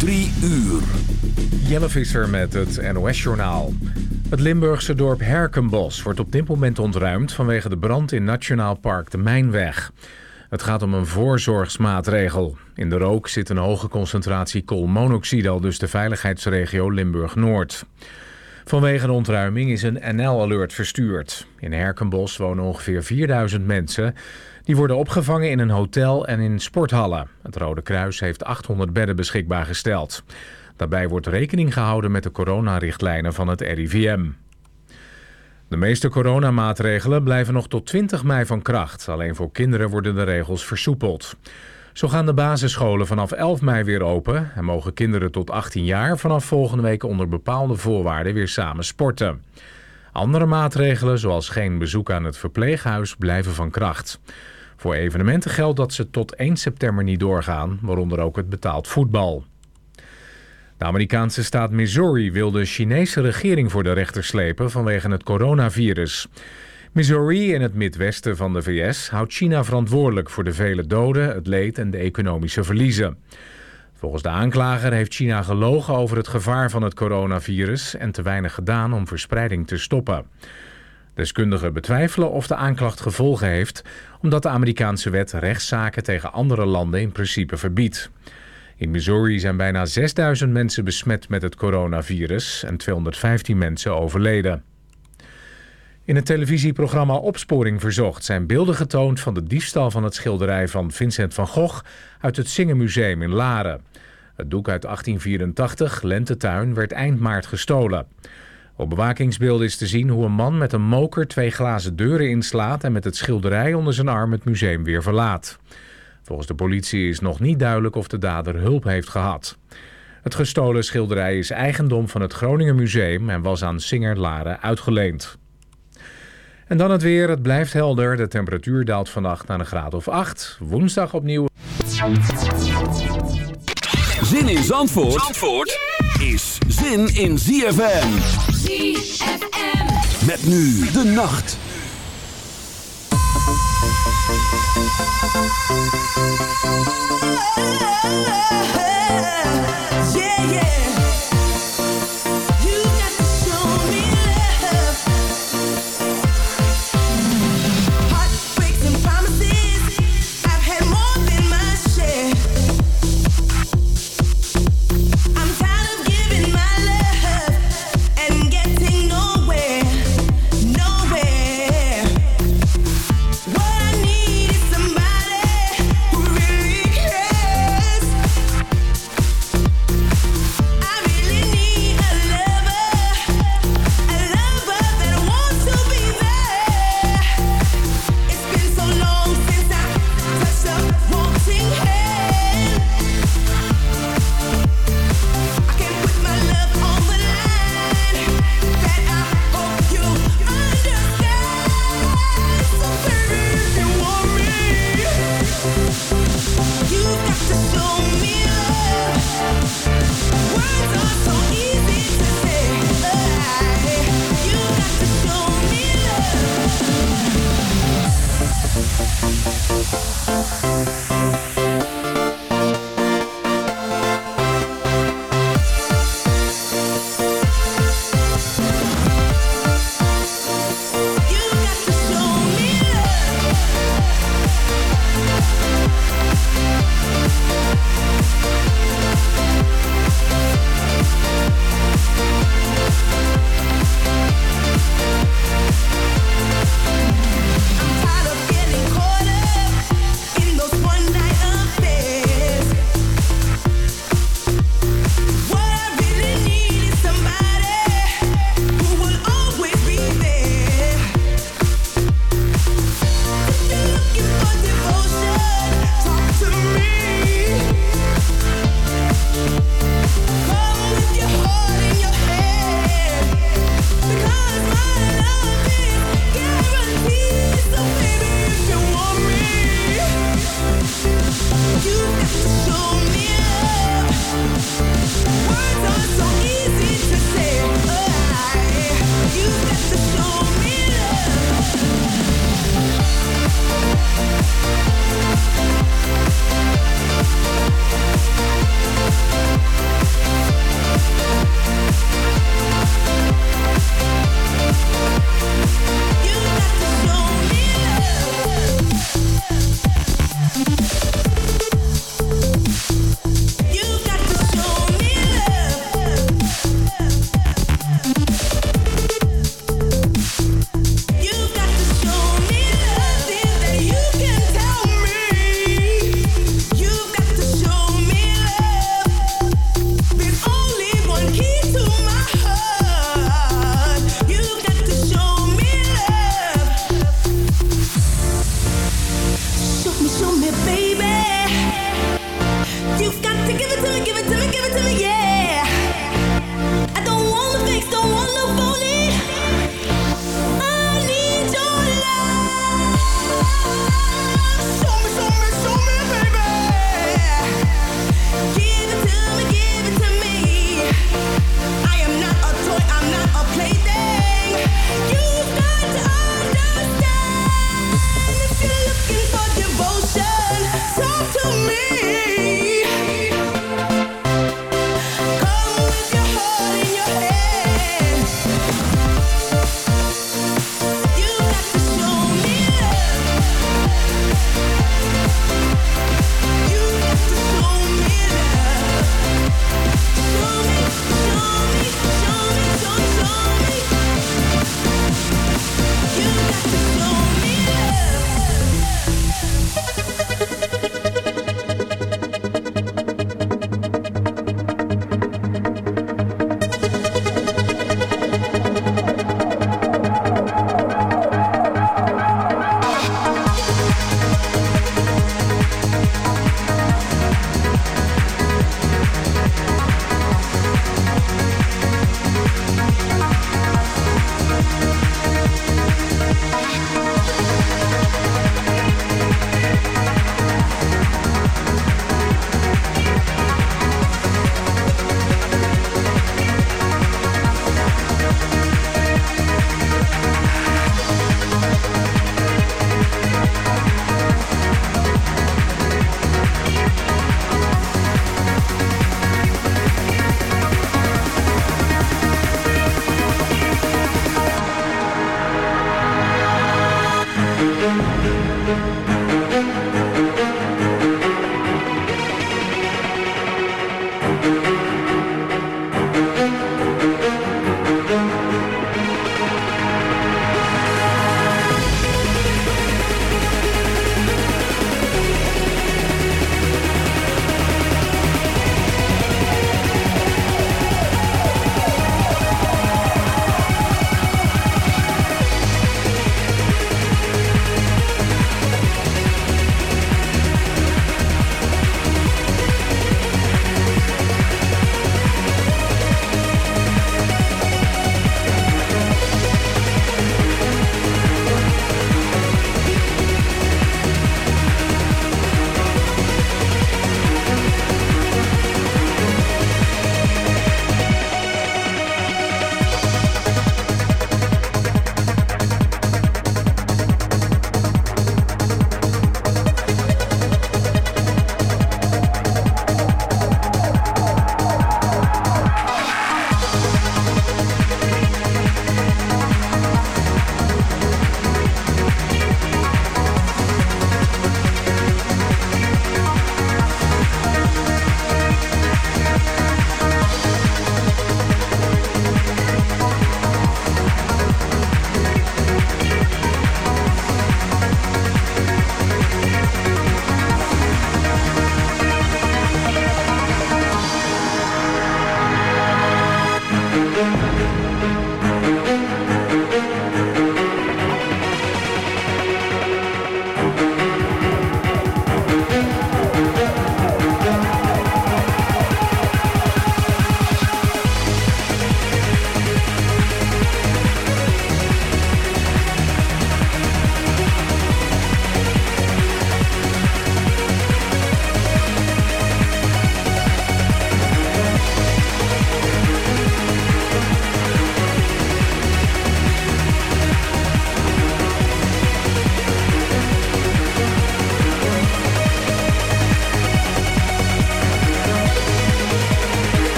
Drie uur. Jelle Visser met het NOS-journaal. Het Limburgse dorp Herkenbos wordt op dit moment ontruimd... vanwege de brand in Nationaal Park de Mijnweg. Het gaat om een voorzorgsmaatregel. In de rook zit een hoge concentratie koolmonoxide... al dus de veiligheidsregio Limburg-Noord. Vanwege de ontruiming is een NL-alert verstuurd. In Herkenbos wonen ongeveer 4000 mensen... Die worden opgevangen in een hotel en in sporthallen. Het Rode Kruis heeft 800 bedden beschikbaar gesteld. Daarbij wordt rekening gehouden met de coronarichtlijnen van het RIVM. De meeste coronamaatregelen blijven nog tot 20 mei van kracht. Alleen voor kinderen worden de regels versoepeld. Zo gaan de basisscholen vanaf 11 mei weer open... en mogen kinderen tot 18 jaar vanaf volgende week onder bepaalde voorwaarden weer samen sporten. Andere maatregelen, zoals geen bezoek aan het verpleeghuis, blijven van kracht. Voor evenementen geldt dat ze tot 1 september niet doorgaan, waaronder ook het betaald voetbal. De Amerikaanse staat Missouri wil de Chinese regering voor de rechter slepen vanwege het coronavirus. Missouri in het midwesten van de VS houdt China verantwoordelijk voor de vele doden, het leed en de economische verliezen. Volgens de aanklager heeft China gelogen over het gevaar van het coronavirus en te weinig gedaan om verspreiding te stoppen. Deskundigen betwijfelen of de aanklacht gevolgen heeft... omdat de Amerikaanse wet rechtszaken tegen andere landen in principe verbiedt. In Missouri zijn bijna 6000 mensen besmet met het coronavirus... en 215 mensen overleden. In het televisieprogramma Opsporing Verzocht zijn beelden getoond... van de diefstal van het schilderij van Vincent van Gogh... uit het Singenmuseum in Laren. Het doek uit 1884, Lentetuin, werd eind maart gestolen... Op bewakingsbeelden is te zien hoe een man met een moker twee glazen deuren inslaat... en met het schilderij onder zijn arm het museum weer verlaat. Volgens de politie is nog niet duidelijk of de dader hulp heeft gehad. Het gestolen schilderij is eigendom van het Groninger Museum... en was aan Singer Laren uitgeleend. En dan het weer. Het blijft helder. De temperatuur daalt vannacht naar een graad of 8. Woensdag opnieuw. Zin in Zandvoort, Zandvoort is zin in ZFM. Met nu de nacht.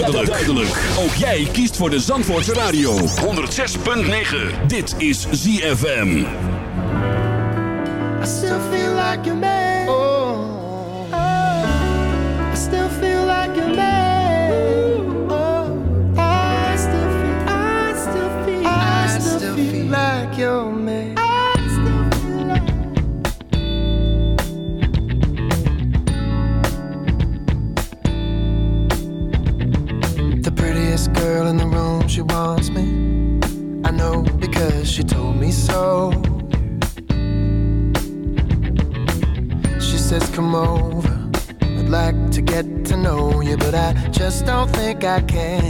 duidelijk. duidelijk. Ook jij kiest voor de Zandvoortse Radio. 106.9. Dit is ZFM. I still feel like a man. Oh. I still feel like a man. like your man I can.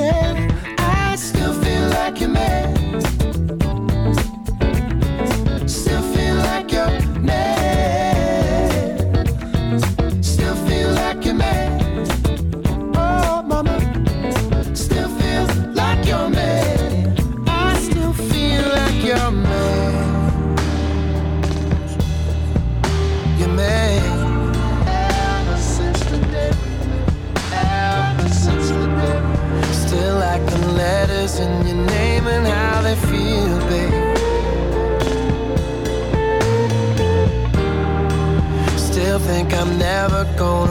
I'm never gonna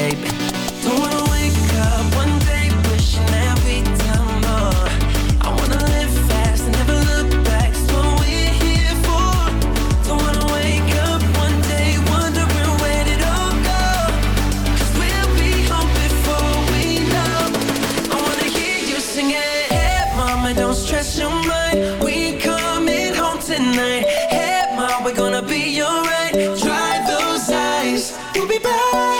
baby.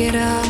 it up.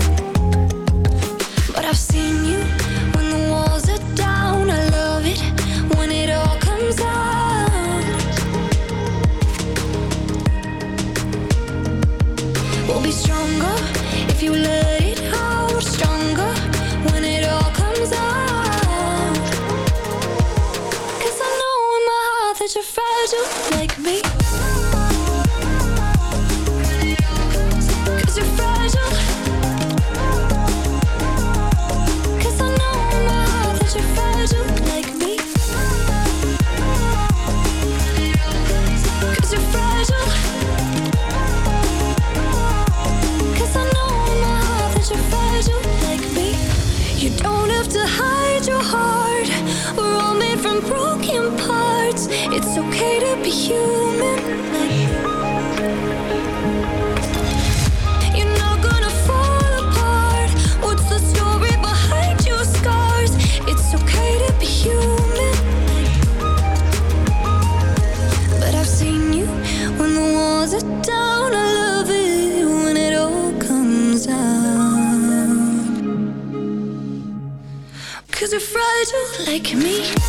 like me.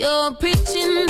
You're preaching